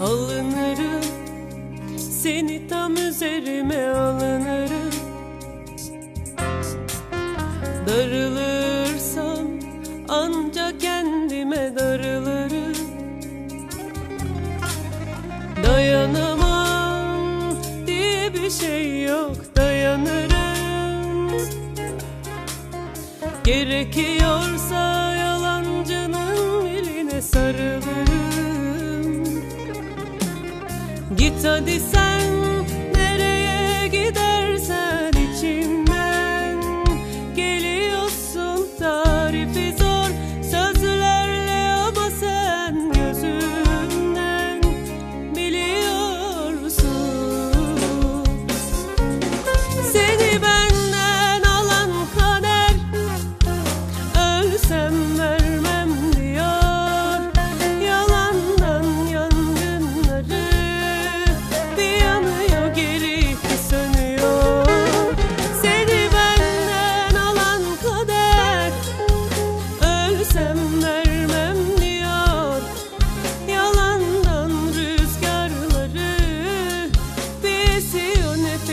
Alınırım. Seni tam üzerime alınırım. Darılırsam ancak kendime darılırım. Dayanamam diye bir şey yok dayanırım. Gerekiyorsa Git hadi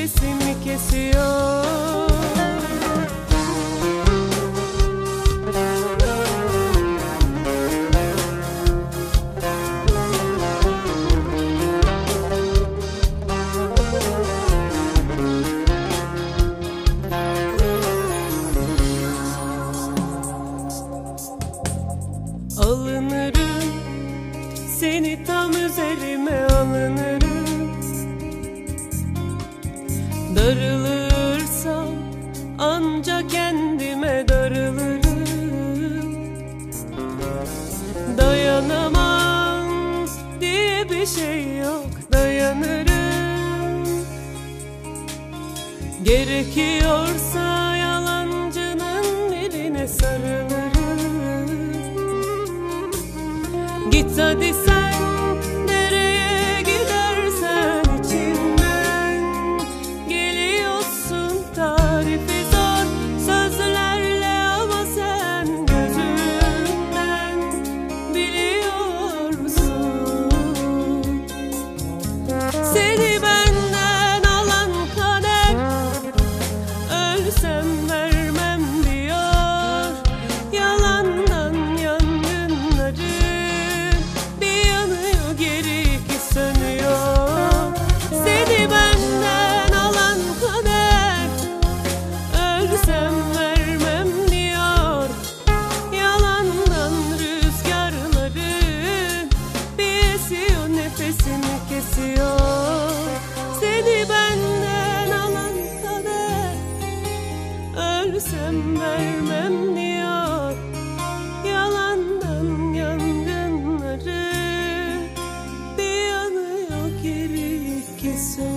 nefesimi kesiyor. Alınırım Seni tam üzerime Darılırsam ancak kendime darılırım. Dayanamam diye bir şey yok dayanırım. Gerekiyorsa yalancının birine sarılırım. Git hadi sen so